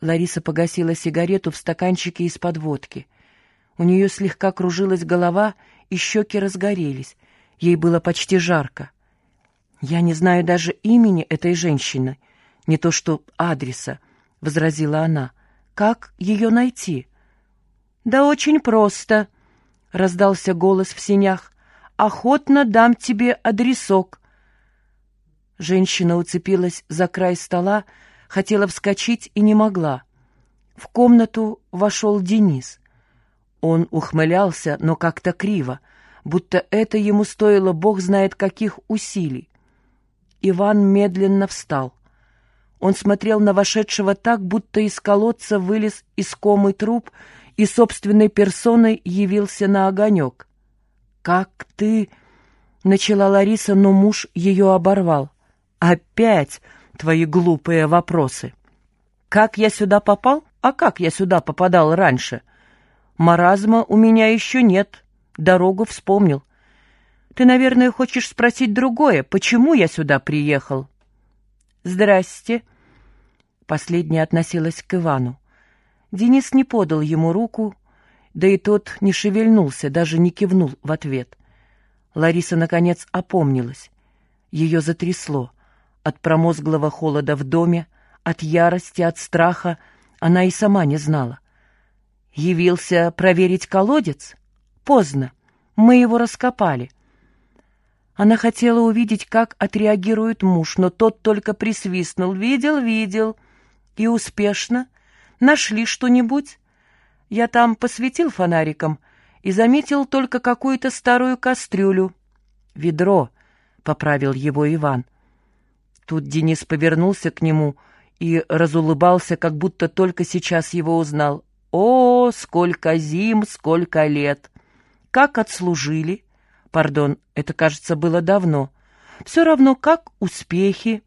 Лариса погасила сигарету в стаканчике из-под водки. У нее слегка кружилась голова, и щеки разгорелись. Ей было почти жарко. «Я не знаю даже имени этой женщины, не то что адреса», — возразила она. «Как ее найти?» «Да очень просто», — раздался голос в синях. «Охотно дам тебе адресок». Женщина уцепилась за край стола, хотела вскочить и не могла. В комнату вошел Денис. Он ухмылялся, но как-то криво, будто это ему стоило бог знает каких усилий. Иван медленно встал. Он смотрел на вошедшего так, будто из колодца вылез искомый труп и собственной персоной явился на огонек. «Как ты...» — начала Лариса, но муж ее оборвал. «Опять твои глупые вопросы. Как я сюда попал? А как я сюда попадал раньше? Маразма у меня еще нет. Дорогу вспомнил. Ты, наверное, хочешь спросить другое. Почему я сюда приехал?» «Здрасте». Последняя относилась к Ивану. Денис не подал ему руку, да и тот не шевельнулся, даже не кивнул в ответ. Лариса, наконец, опомнилась. Ее затрясло. От промозглого холода в доме, от ярости, от страха она и сама не знала. Явился проверить колодец? Поздно. Мы его раскопали. Она хотела увидеть, как отреагирует муж, но тот только присвистнул. «Видел, видел. И успешно. Нашли что-нибудь?» Я там посветил фонариком и заметил только какую-то старую кастрюлю. «Ведро», — поправил его Иван. Тут Денис повернулся к нему и разулыбался, как будто только сейчас его узнал. «О, сколько зим, сколько лет! Как отслужили!» «Пардон, это, кажется, было давно. Все равно, как успехи?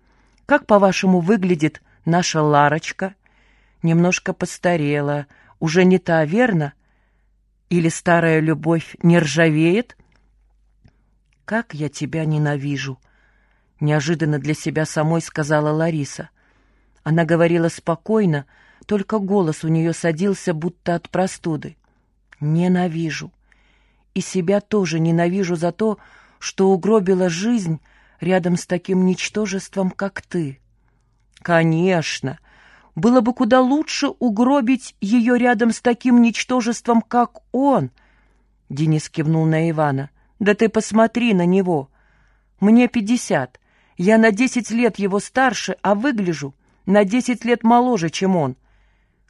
Как, по-вашему, выглядит наша Ларочка?» «Немножко постарела, уже не та, верно? Или старая любовь не ржавеет?» «Как я тебя ненавижу!» Неожиданно для себя самой сказала Лариса. Она говорила спокойно, только голос у нее садился, будто от простуды. «Ненавижу. И себя тоже ненавижу за то, что угробила жизнь рядом с таким ничтожеством, как ты». «Конечно. Было бы куда лучше угробить ее рядом с таким ничтожеством, как он». Денис кивнул на Ивана. «Да ты посмотри на него. Мне пятьдесят. Я на десять лет его старше, а выгляжу на десять лет моложе, чем он.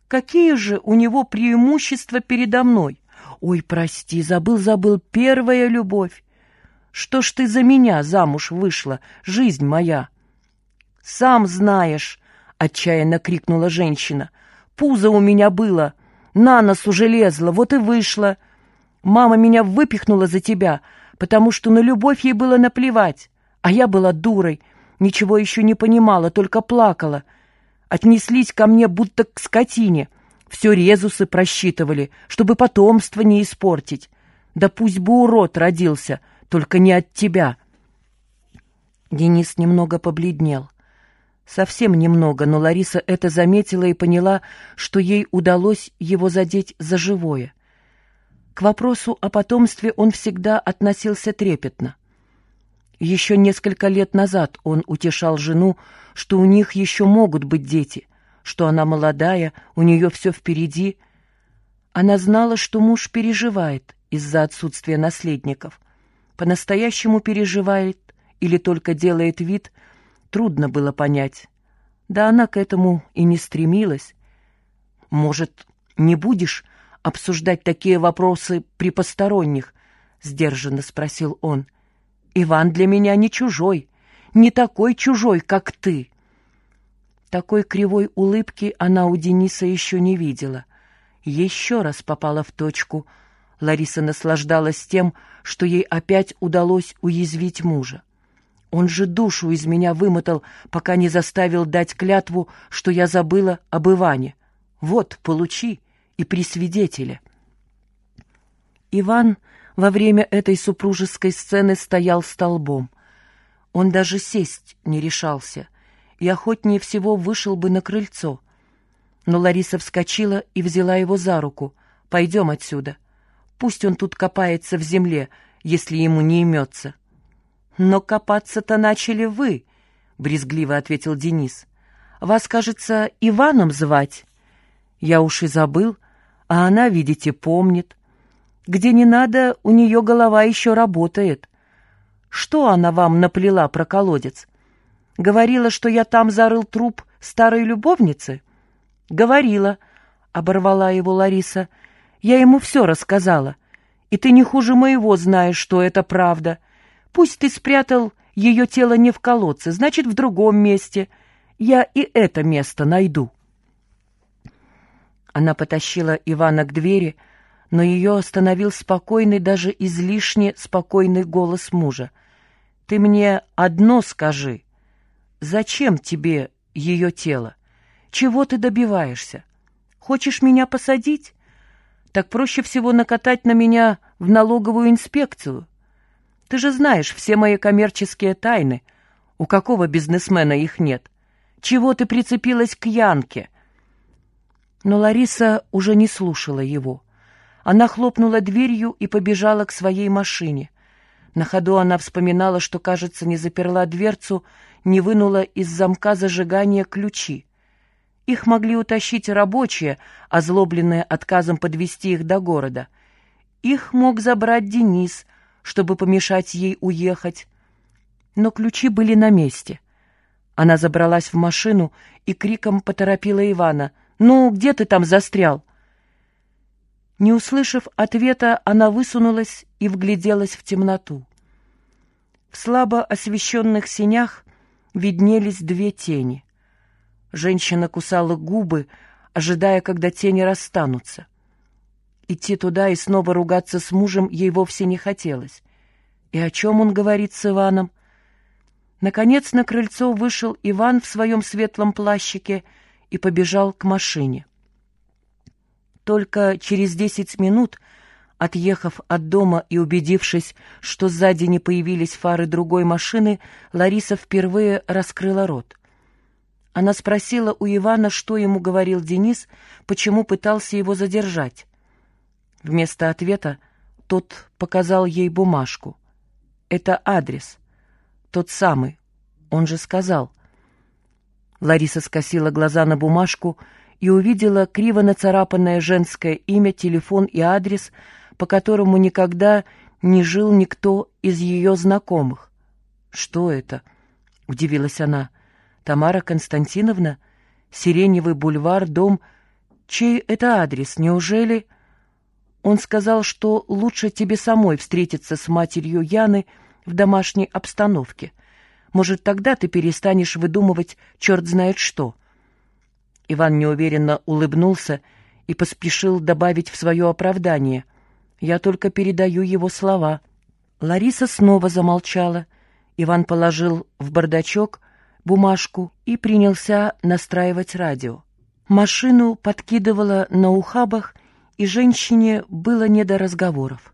Какие же у него преимущества передо мной? Ой, прости, забыл-забыл, первая любовь. Что ж ты за меня замуж вышла, жизнь моя? Сам знаешь, — отчаянно крикнула женщина. Пузо у меня было, на носу железла, вот и вышла. Мама меня выпихнула за тебя, потому что на любовь ей было наплевать. А я была дурой, ничего еще не понимала, только плакала. Отнеслись ко мне будто к скотине. Все резусы просчитывали, чтобы потомство не испортить. Да пусть бы урод родился, только не от тебя. Денис немного побледнел. Совсем немного, но Лариса это заметила и поняла, что ей удалось его задеть за живое. К вопросу о потомстве он всегда относился трепетно. Еще несколько лет назад он утешал жену, что у них еще могут быть дети, что она молодая, у нее все впереди. Она знала, что муж переживает из-за отсутствия наследников. По-настоящему переживает или только делает вид, трудно было понять. Да она к этому и не стремилась. «Может, не будешь обсуждать такие вопросы при посторонних?» — сдержанно спросил он. — Иван для меня не чужой, не такой чужой, как ты. Такой кривой улыбки она у Дениса еще не видела. Еще раз попала в точку. Лариса наслаждалась тем, что ей опять удалось уязвить мужа. Он же душу из меня вымотал, пока не заставил дать клятву, что я забыла об Иване. Вот, получи, и при свидетеле. Иван во время этой супружеской сцены стоял столбом. Он даже сесть не решался и охотнее всего вышел бы на крыльцо. Но Лариса вскочила и взяла его за руку. «Пойдем отсюда. Пусть он тут копается в земле, если ему не имется». «Но копаться-то начали вы», — брезгливо ответил Денис. «Вас, кажется, Иваном звать?» «Я уж и забыл, а она, видите, помнит. Где не надо, у нее голова еще работает. Что она вам наплела про колодец? Говорила, что я там зарыл труп старой любовницы?» «Говорила», — оборвала его Лариса. «Я ему все рассказала. И ты не хуже моего знаешь, что это правда. Пусть ты спрятал ее тело не в колодце, значит, в другом месте. Я и это место найду». Она потащила Ивана к двери, но ее остановил спокойный, даже излишне спокойный голос мужа. «Ты мне одно скажи. Зачем тебе ее тело? Чего ты добиваешься? Хочешь меня посадить? Так проще всего накатать на меня в налоговую инспекцию. Ты же знаешь все мои коммерческие тайны. У какого бизнесмена их нет? Чего ты прицепилась к Янке?» Но Лариса уже не слушала его. Она хлопнула дверью и побежала к своей машине. На ходу она вспоминала, что, кажется, не заперла дверцу, не вынула из замка зажигания ключи. Их могли утащить рабочие, озлобленные отказом подвести их до города. Их мог забрать Денис, чтобы помешать ей уехать. Но ключи были на месте. Она забралась в машину и криком поторопила Ивана. «Ну, где ты там застрял?» Не услышав ответа, она высунулась и вгляделась в темноту. В слабо освещенных синях виднелись две тени. Женщина кусала губы, ожидая, когда тени расстанутся. Идти туда и снова ругаться с мужем ей вовсе не хотелось. И о чем он говорит с Иваном? Наконец на крыльцо вышел Иван в своем светлом плащике — и побежал к машине. Только через десять минут, отъехав от дома и убедившись, что сзади не появились фары другой машины, Лариса впервые раскрыла рот. Она спросила у Ивана, что ему говорил Денис, почему пытался его задержать. Вместо ответа тот показал ей бумажку. «Это адрес. Тот самый. Он же сказал». Лариса скосила глаза на бумажку и увидела криво нацарапанное женское имя, телефон и адрес, по которому никогда не жил никто из ее знакомых. «Что это?» — удивилась она. «Тамара Константиновна? Сиреневый бульвар, дом. Чей это адрес? Неужели...» Он сказал, что лучше тебе самой встретиться с матерью Яны в домашней обстановке. Может, тогда ты перестанешь выдумывать черт знает что». Иван неуверенно улыбнулся и поспешил добавить в свое оправдание. «Я только передаю его слова». Лариса снова замолчала. Иван положил в бардачок бумажку и принялся настраивать радио. Машину подкидывала на ухабах, и женщине было не до разговоров.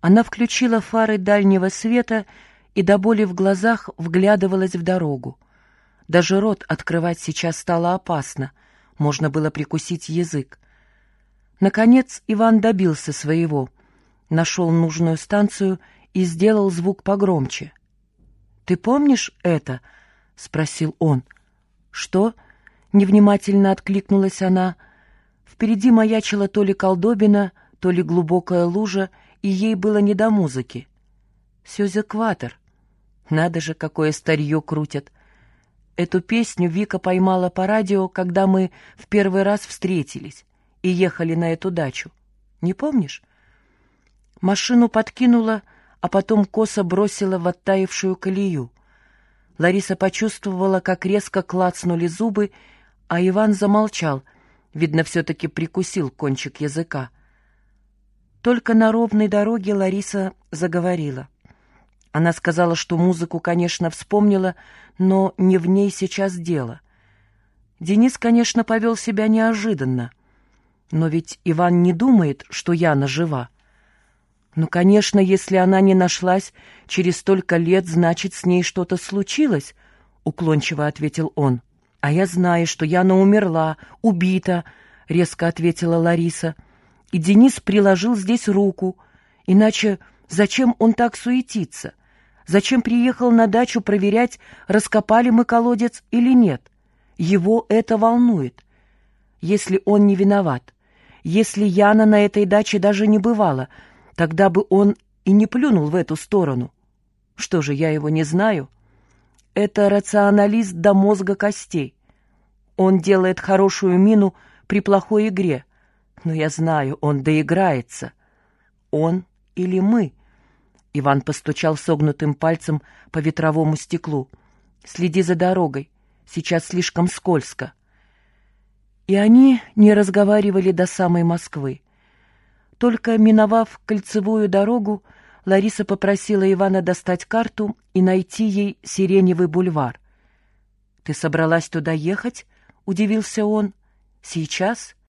Она включила фары дальнего света и до боли в глазах вглядывалась в дорогу. Даже рот открывать сейчас стало опасно, можно было прикусить язык. Наконец Иван добился своего, нашел нужную станцию и сделал звук погромче. «Ты помнишь это?» — спросил он. «Что?» — невнимательно откликнулась она. Впереди маячила то ли колдобина, то ли глубокая лужа, и ей было не до музыки. «Сюзекватор», надо же, какое старье крутят. Эту песню Вика поймала по радио, когда мы в первый раз встретились и ехали на эту дачу. Не помнишь? Машину подкинула, а потом косо бросила в оттаившую колею. Лариса почувствовала, как резко клацнули зубы, а Иван замолчал, видно, все-таки прикусил кончик языка. Только на ровной дороге Лариса заговорила — она сказала, что музыку, конечно, вспомнила, но не в ней сейчас дело. Денис, конечно, повел себя неожиданно. Но ведь Иван не думает, что Яна жива. Ну, конечно, если она не нашлась через столько лет, значит, с ней что-то случилось, — уклончиво ответил он. «А я знаю, что Яна умерла, убита», — резко ответила Лариса. «И Денис приложил здесь руку. Иначе зачем он так суетится? Зачем приехал на дачу проверять, раскопали мы колодец или нет? Его это волнует. Если он не виноват, если Яна на этой даче даже не бывала, тогда бы он и не плюнул в эту сторону. Что же, я его не знаю?» Это рационалист до мозга костей. Он делает хорошую мину при плохой игре. Но я знаю, он доиграется. Он или мы? Иван постучал согнутым пальцем по ветровому стеклу. Следи за дорогой. Сейчас слишком скользко. И они не разговаривали до самой Москвы. Только миновав кольцевую дорогу, Лариса попросила Ивана достать карту и найти ей Сиреневый бульвар. «Ты собралась туда ехать?» — удивился он. «Сейчас?